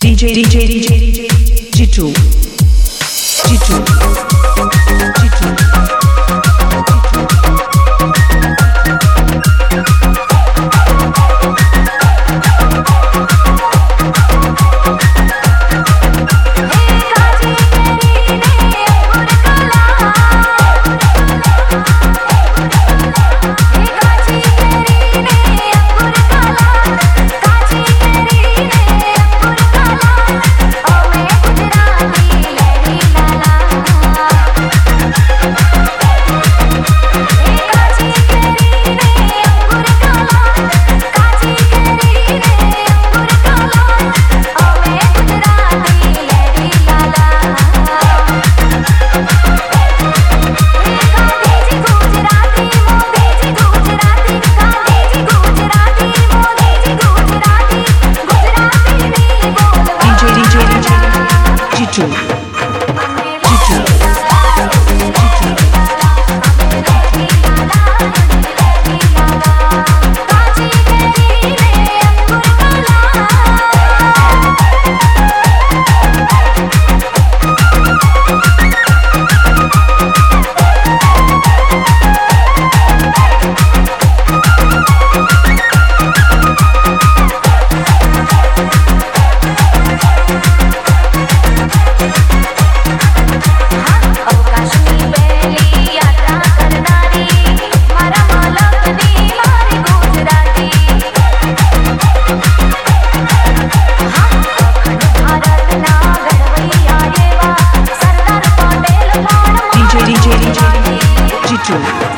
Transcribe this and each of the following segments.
DJ DJ DJ DJ G2 G2 Thank you.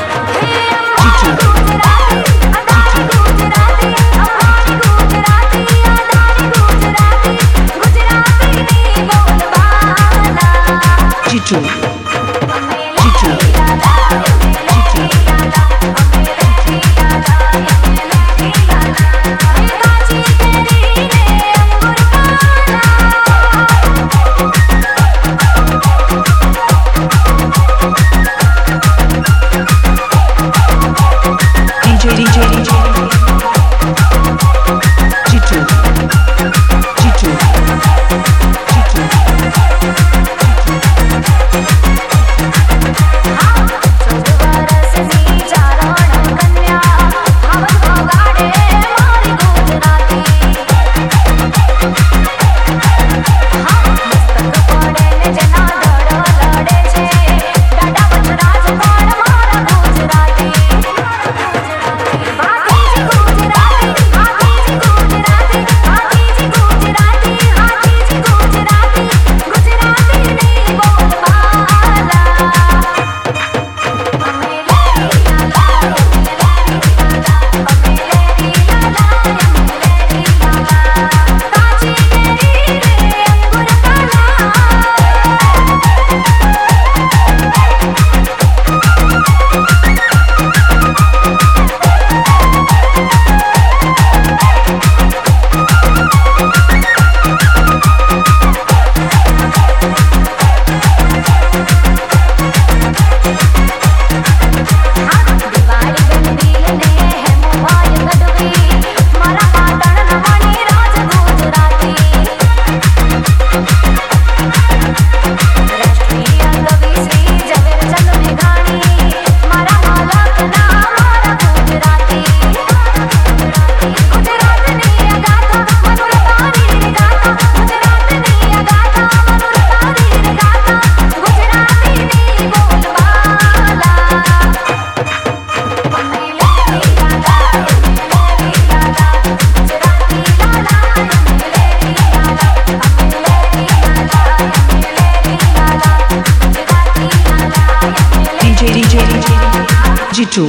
G2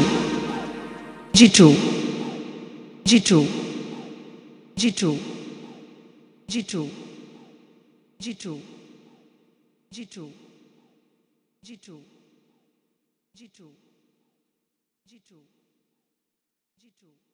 G2 G2 G2 G2 G2 G2 G2 G2 G2 G2